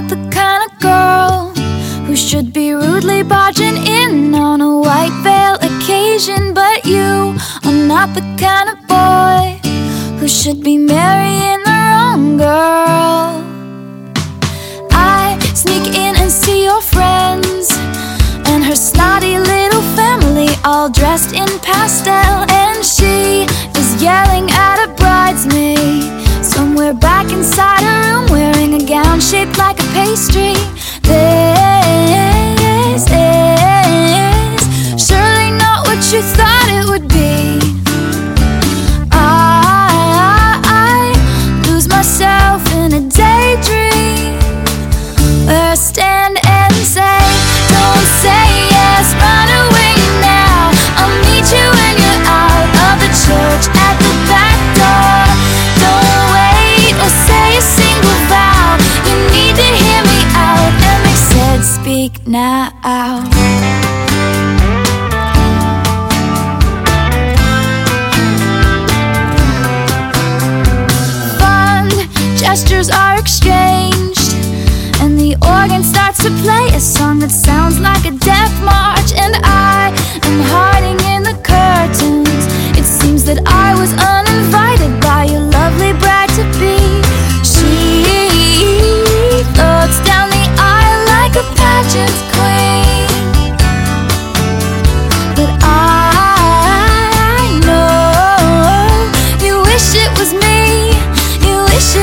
not the kind of girl who should be rudely barging in on a white veil occasion. But you are not the kind of boy who should be marrying the wrong girl. I sneak in and see your friends and her snotty little family, all dressed in pastel, and she is yelling like now. Fond gestures are exchanged,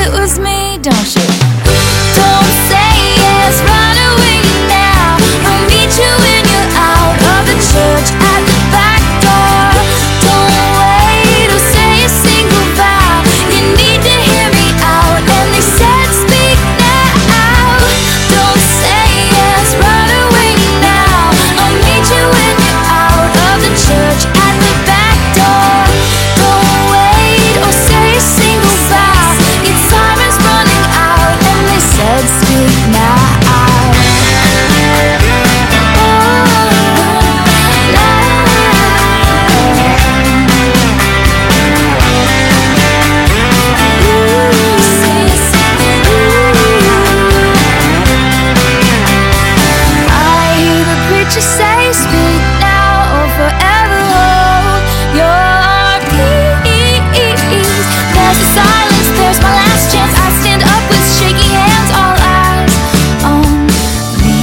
it was me, don't you? you say, speak now or forever hold your peace. There's the silence, there's my last chance. I stand up with shaking hands, all eyes on me.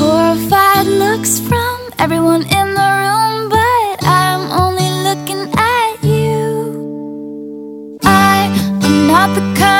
Horrified looks from everyone in the room, but I'm only looking at you. I am not the.